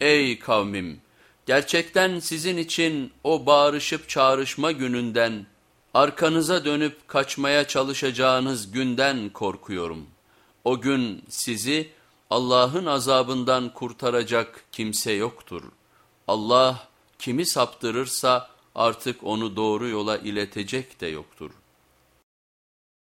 Ey kavmim! Gerçekten sizin için o bağırışıp çağrışma gününden, arkanıza dönüp kaçmaya çalışacağınız günden korkuyorum. O gün sizi Allah'ın azabından kurtaracak kimse yoktur. Allah kimi saptırırsa artık onu doğru yola iletecek de yoktur.''